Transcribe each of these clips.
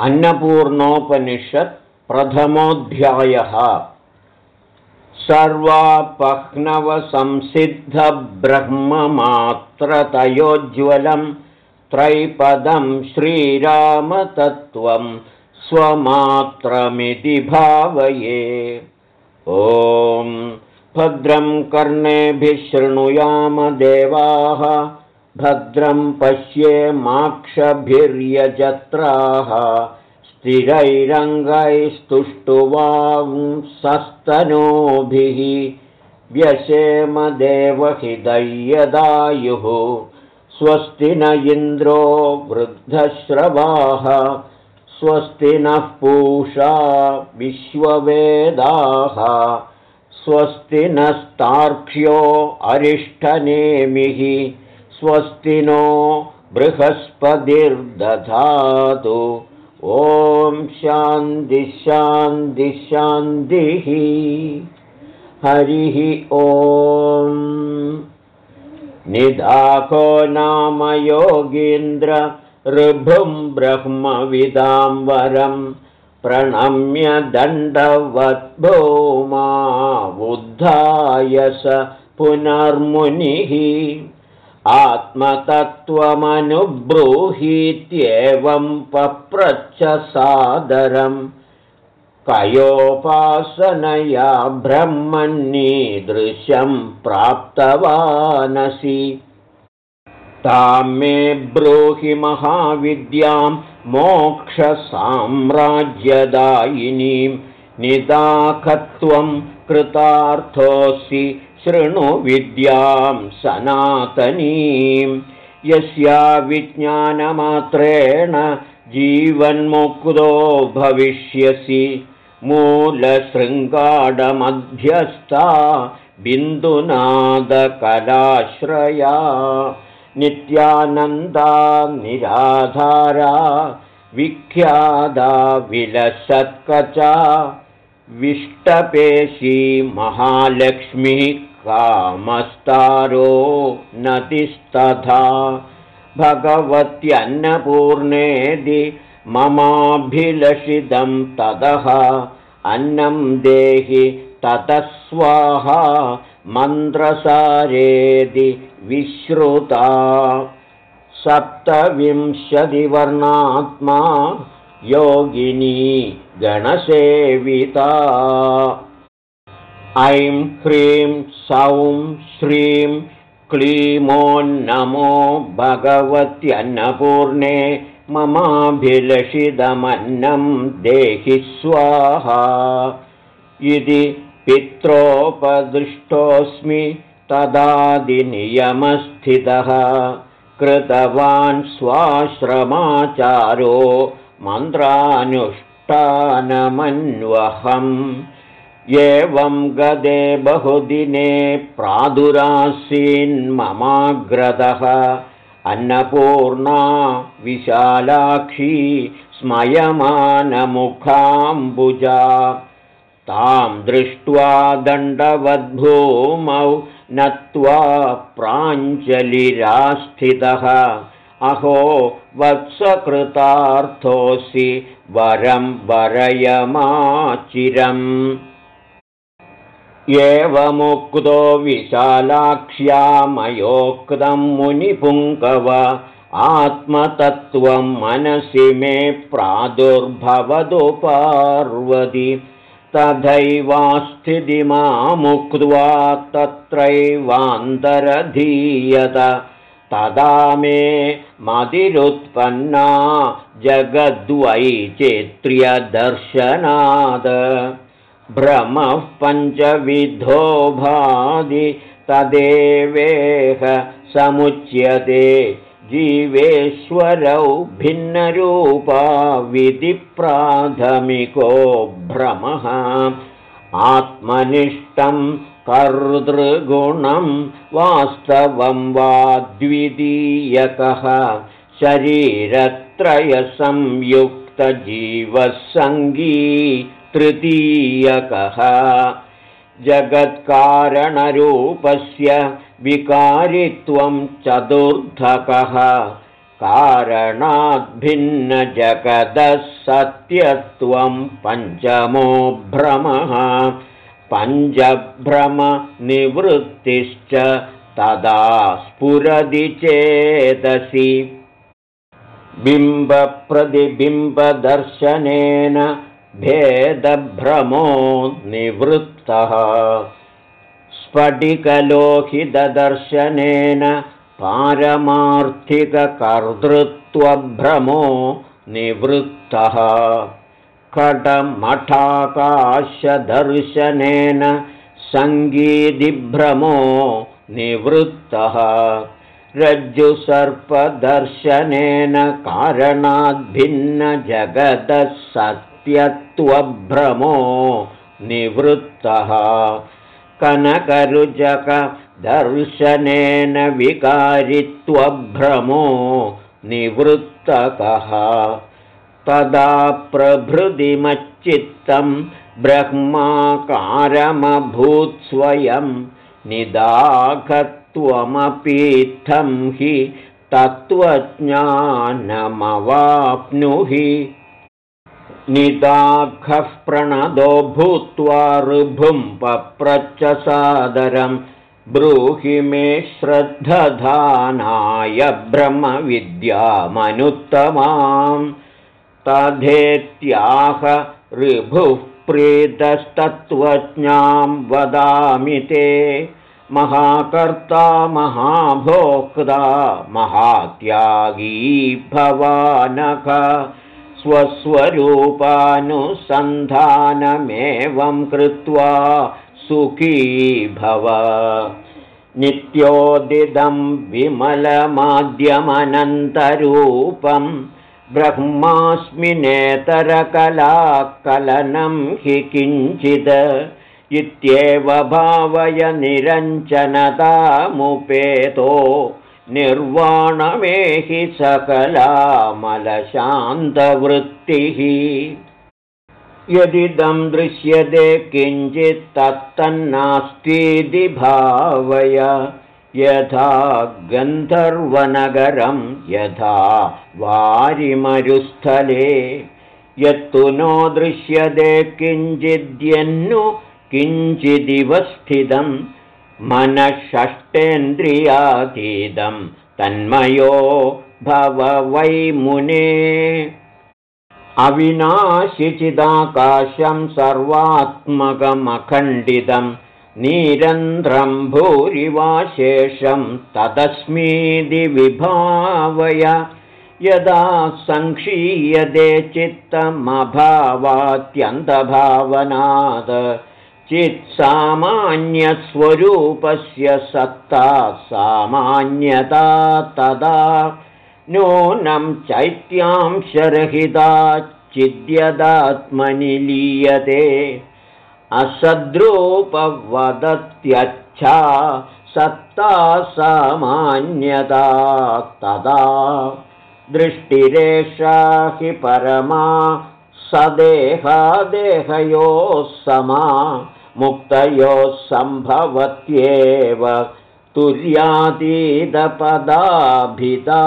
अन्नपूर्णोपनिषत् प्रथमोऽध्यायः। सर्वापह्नवसंसिद्धब्रह्ममात्रतयोज्ज्वलं त्रैपदं श्रीरामतत्त्वं स्वमात्रमिति भावये। ॐ भद्रं कर्णेभिः शृणुयामदेवाः भद्रं पश्येमाक्षभिर्यजत्राः स्थिरैरङ्गैस्तुष्टुवांसस्तनूभिः व्यशेमदेवहिदय्यदायुः स्वस्ति न इन्द्रो वृद्धश्रवाः स्वस्ति नः पूषा विश्ववेदाः स्वस्ति नस्तार्क्ष्यो अरिष्ठनेमिः स्वस्ति नो बृहस्पतिर्दधातु। ॐ शान्तिः हरिः ॐ निदाको नाम योगीन्द्र ऋभुं ब्रह्मविदां वरं प्रणम्य दण्डवद्भूमा बुद्धाय स पुनर्मुनिः आत्मतत्त्वमनुब्रूहीत्येवं पप्रच्छ सादरं कयोपासनया ब्रह्मन्नीदृशं प्राप्तवानसि। तां मे ब्रूहि महाविद्यां मोक्षसाम्राज्यदायिनीं निदाखत्वं कृतार्थोऽसि शृणु विद्यां सनातनीं। यस्या विज्ञानमात्रेण जीवन्मुक्तो भविष्यसि। मूलशृङ्गाडमध्यस्था बिन्दुनादकलाश्रया। नित्यानन्दा निराधारा विख्यादा विलसत्कचा। विष्टपेशी महालक्ष्मी कामस्तारो नतिस्तथा। भगवत्यन्नपूर्णेदि ममाभिलषितं ततः अन्नं देहि ततः स्वाहा मन्त्रसारेदि विश्रुता। सप्तविंशतिवर्णात्मा योगिनी गणसेविता ऐं ह्रीं सौं श्रीं क्लीमोन्नमो भगवत्यन्नपूर्णे ममाभिलषितमन्नं देहि स्वाहा। इति पित्रोपदृष्टोऽस्मि तदादिनियमस्थितः। कृतवान् स्वाश्रमाचारो मन्त्रानुष्ठानमन्वहम् एवं गदे बहुदिने प्रादुरासीन्ममाग्रतः अन्नपूर्णा विशालाक्षी स्मयमानमुखाम्बुजा। तां दृष्ट्वा दण्डवद्भूमौ नत्वा प्राञ्जलिरास्थितः। अहो वत्सकृतार्थोऽसि वरं वरयमाचिरम् एवमुक्तो विशालाक्ष्यामयोक्तं मुनिपुङ्कव आत्मतत्त्वं मनसि मे प्रादुर्भवतु पार्वति तथैवास्थितिमामुक्त्वा तत्रैवान्तरधीयत तदा मे मदिरुत्पन्ना जगद्वैचित्र्यदर्शनाद भ्रमः पञ्चविधो भादि तदेवेह समुच्यते। जीवेश्वरौ भिन्नरूपा विधिप्राथमिको भ्रमः। आत्मनिष्ठं कर्तृगुणं वास्तवं वा द्वितीयकः। शरीरत्रयसंयुक्तजीवसङ्गी तृतीयकः। जगत्कारणरूपस्य विकारित्वं चतुर्थकः। कारणाद्भिन्नजगदः सत्यत्वं पञ्चमो भ्रमः पञ्चभ्रमनिवृत्तिश्च तदा स्फुरदि चेदसि बिम्बप्रतिबिम्बदर्शनेन भेदभ्रमो निवृत्तः स्फटिकलोहितदर्शनेन पारमार्थिककर्तृत्वभ्रमो निवृत्तः कटमठाकाशदर्शनेन सङ्गीतिभ्रमो निवृत्तः रज्जुसर्पदर्शनेन कारणाद्भिन्नजगतः सत्यत्वभ्रमो निवृत्तः। कनकरुजकदर्शनेन विकारित्वभ्रमो निवृत्तकः। तदा प्रभृतिमच्चित्तं ब्रह्माकारमभूत्स्वयं निदाघत्वमपीत्थं हि तत्त्वज्ञानमवाप्नुहि निदाघः प्रणदो भूत्वा ऋभुं पप्रच्च सादरं ब्रूहि मे श्रद्धधानाय ब्रह्मविद्यामनुत्तमाम्। तथेत्याह ऋभुः प्रीतस्तत्त्वज्ञां वदामि ते। महाकर्ता महाभोक्ता महात्यागी भवानक स्वस्वरूपानुसन्धानमेवं कृत्वा सुखी भव। नित्योदिदं विमलमाद्यमनन्तरूपं ब्रह्मास्मिनेतरकलाकलनं हि किञ्चित् इत्येव भावय निरञ्जनतामुपेतो निर्वाणमेहि सकलामलशान्तवृत्तिः। यदिदं दृश्यते किञ्चित् तत्तन्नास्तीति भावय यथा गन्धर्वनगरं यथा वारिमरुस्थले। यत्तु नो दृश्यते किञ्चिद्यन्नु किञ्चिदिव स्थितं मनःषष्ठेन्द्रियातीतं तन्मयो भव वै मुने। अविनाशिचिदाकाशं सर्वात्मकमखण्डितं निरन्ध्रं भूरिवाशेषं तदस्मीति विभावय। यदा सङ्क्षीयते चित्तमभावात्यन्तभावनात् चित्सामान्यस्वरूपस्य सत्ता सामान्यता तदा नूनं चैत्यांशरहिता चिद्यदात्मनि लीयते। असद्रूपवदत्यच्छा सत्ता सामान्यता तदा। दृष्टिरेषा हि परमा सदेहादेहयोः समा मुक्तयोः सम्भवत्येव तुर्यातीतपदाभिता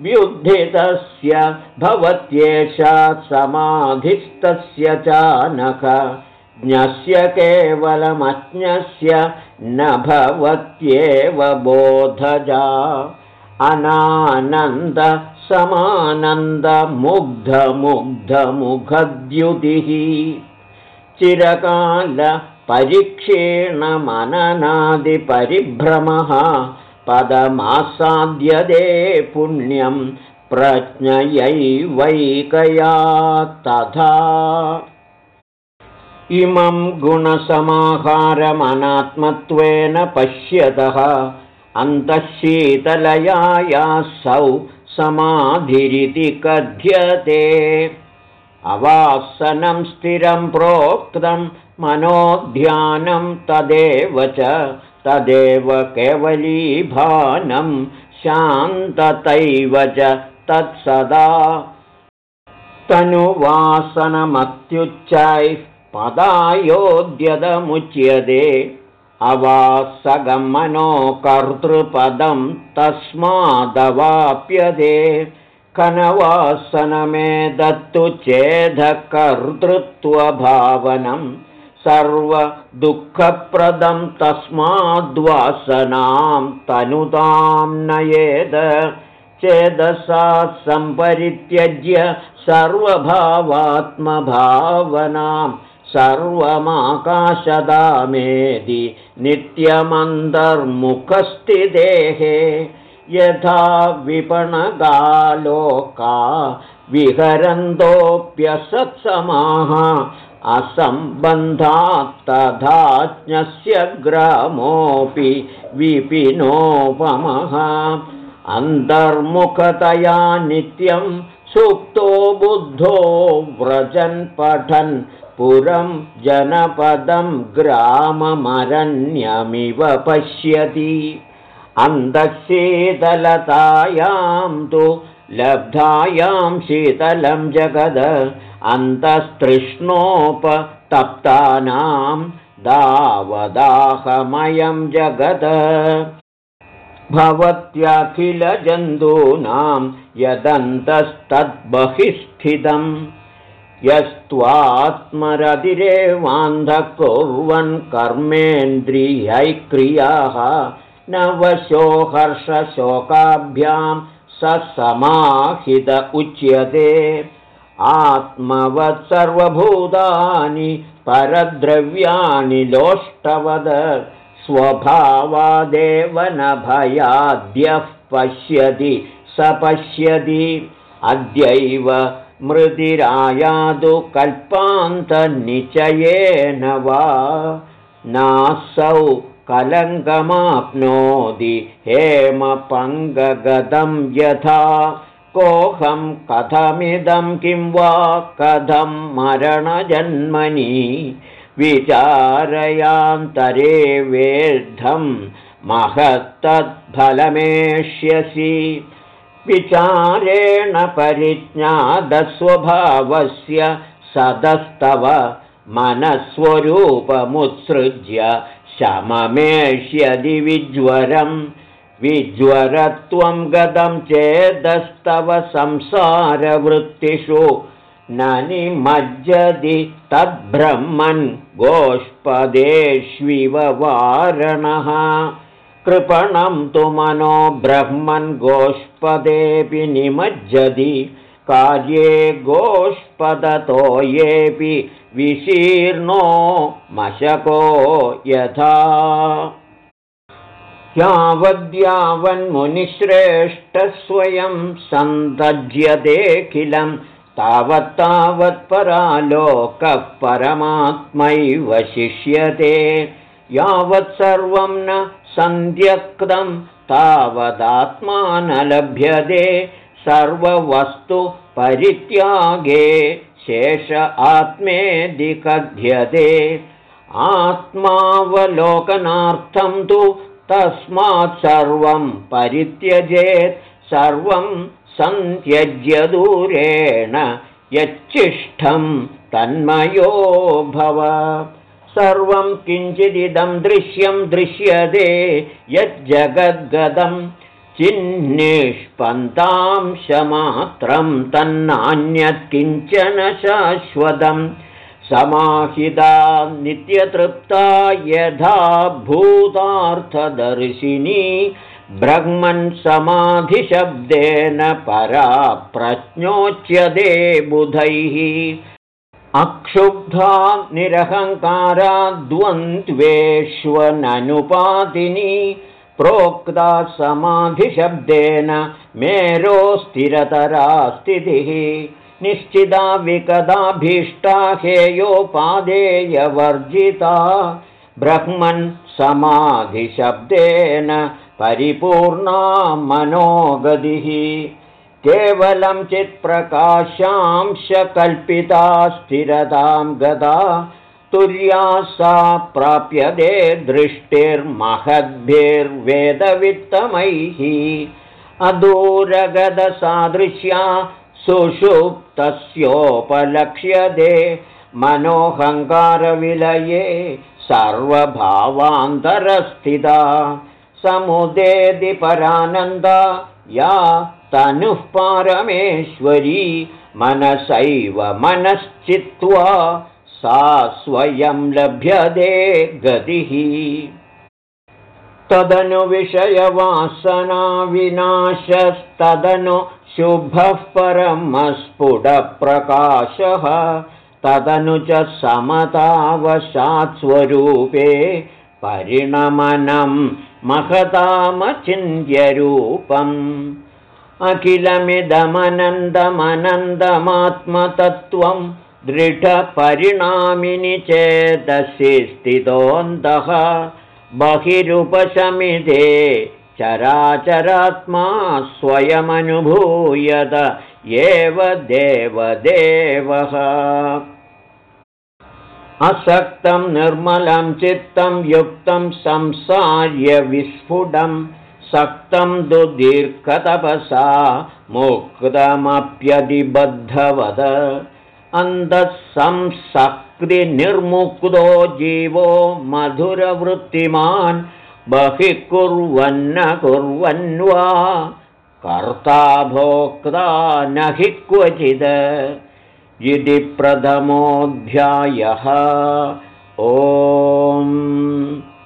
व्युद्धितस्य भवत्येषा समाधिस्तस्य चानख ज्ञस्य केवलमज्ञस्य न भवत्येव बोधजा। अनानन्दसमानन्दमुग्धमुग्धमुखद्युतिः चिरकालपरीक्षेणमननादिपरिभ्रमः पदमासाद्यदे पुण्यं प्रज्ञयैवैकया तथा। इमं गुणसमाहारमनात्मत्वेन पश्यतः अन्तःशीतलयायासौ समाधिरिति कथ्यते अवासनं स्थिरं प्रोक्तं मनोध्यानं तदेव च तदेव केवलीभानं शान्ततैव च तत्सदा। तनुवासनमत्युच्चैः पदायोद्यतमुच्यते अवासगमनो कर्तृपदं तस्मादवाप्यते कनवासनमे दत्तु चेदकर्तृत्वभावनं सर्वदुःखप्रदं तस्माद्वासनां तनुतां नयेद चेदसा सम्परित्यज्य सर्वभावात्मभावनां सर्वमाकाशदामेदि नित्यमन्तर्मुखस्थितेः यथा विपणगालोका विहरन्तोऽप्यसत्समाः असम्बन्धात्तथाज्ञस्य ग्रामोऽपि विपिनोपमः। अन्तर्मुखतया नित्यं सुप्तो बुद्धो व्रजन् पठन् पुरं जनपदं ग्राममरण्यमिव पश्यति अन्तःशीतलतायां तु लब्धायां शीतलं जगद अन्तस्तृष्णोपतप्तानां दावदाहमयं जगद। भवत्यखिलजन्तूनां यदन्तस्तद्बहिस्थितम् यस्त्वात्मरतिरेवान्धः कुर्वन् कर्मेन्द्रियैक्रियाः नवशोहर्षशोकाभ्यां स समाहित उच्यते आत्मवत् सर्वभूतानि परद्रव्याणि लोष्टवद स्वभावादेव न भयाद्यः पश्यति स पश्यति अद्यैव मृदिरायादु कल्पान्तनिचयेन वा नासौ कलङ्कमाप्नोति हेमपङ्गगतं यथा। कोऽहं कथमिदं किं वा कथं मरणजन्मनि? विचारयान्तरे वेद्धं महत्तत्फलमेष्यसि विचारेण परिज्ञादस्वभावस्य सदस्तव मनस्वरूपमुत्सृज्य शममेष्यदि विज्वरं। विज्वरत्वं गतं चेदस्तव संसारवृत्तिषु। न निमज्जति तद्ब्रह्मन् गोष्पदेष्विव वारणः। कृपणं तु मनो ब्रह्मन् गोष्पदेऽपि निमज्जति कार्ये गोष्पदतो येऽपि विशीर्णो मशको यथा। यावद्यावन्मुनिश्रेष्ठस्वयं सन्तज्यतेऽखिलं तावत्तावत्परालोकः परमात्मैव शिष्यते। यावत् सर्वं न सन्ध्यक्तं तावदात्मा न लभ्यते सर्ववस्तु परित्यागे शेष आत्मेऽधिकथ्यते आत्मावलोकनार्थं तु तस्मात् सर्वं परित्यजेत् सर्वं सन्त्यज्य दूरेण यच्चिष्ठं तन्मयो भव। सर्वं किञ्चिदिदं दृश्यं दृश्यते यज्जगद्गदं चिन्निष्पन्तांशमात्रं तन्नान्यत् किञ्चन शाश्वतं समाहिता नित्यतृप्ता यथा भूतार्थदर्शिनी ब्रह्मन् समाधिशब्देन परा प्रज्ञोच्यते बुधैः। अक्षुब्धा निरहङ्काराद्वन्द्वेष्वननुपातिनी प्रोक्ता समाधिशब्देन मेरो स्थिरतरा स्थितिः। निश्चिता विकदाभीष्टा हेयोपादेयवर्जिता। ब्रह्मन् समाधिशब्देन परिपूर्णा मनोगतिः। केवलं चित्प्रकाशांशकल्पिता स्थिरतां गदा तुर्या सा प्राप्यते दृष्टिर्महद्भिर्वेदवित्तमैः। अदूरगदसादृश्या सुषुप्तस्योपलक्ष्यते मनोऽहङ्कारविलये सर्वभावान्तरस्थिता। समुदेदिपरानन्दा या तनुः पारमेश्वरी मनसैव मनश्चित्वा सा स्वयं लभ्यते गतिः। तदनु विषयवासनाविनाशस्तदनु शुभः परमस्फुटप्रकाशः। तदनु च समतावशात्स्वरूपे परिणमनं महतामचिन्त्यरूपम्। अखिलमिदमनन्दमनन्दमात्मतत्त्वं दृढपरिणामिनि चेदसि स्थितोऽन्तः बहिरुपशमिते चराचरात्मा स्वयमनुभूयत एव देवदेवः। असक्तं निर्मलं चित्तं युक्तं संसार्य विस्फुटं सक्तं दुदीर्घतपसा मुक्तमप्यधिबद्धवद अन्धसंसक्तिनिर्मुक्तो जीवो मधुरवृत्तिमान् बहिः कुर्वन्न कुर्वन् वा कर्ता भोक्ता न हि क्वचिद। इति प्रथमोऽध्यायः। ओ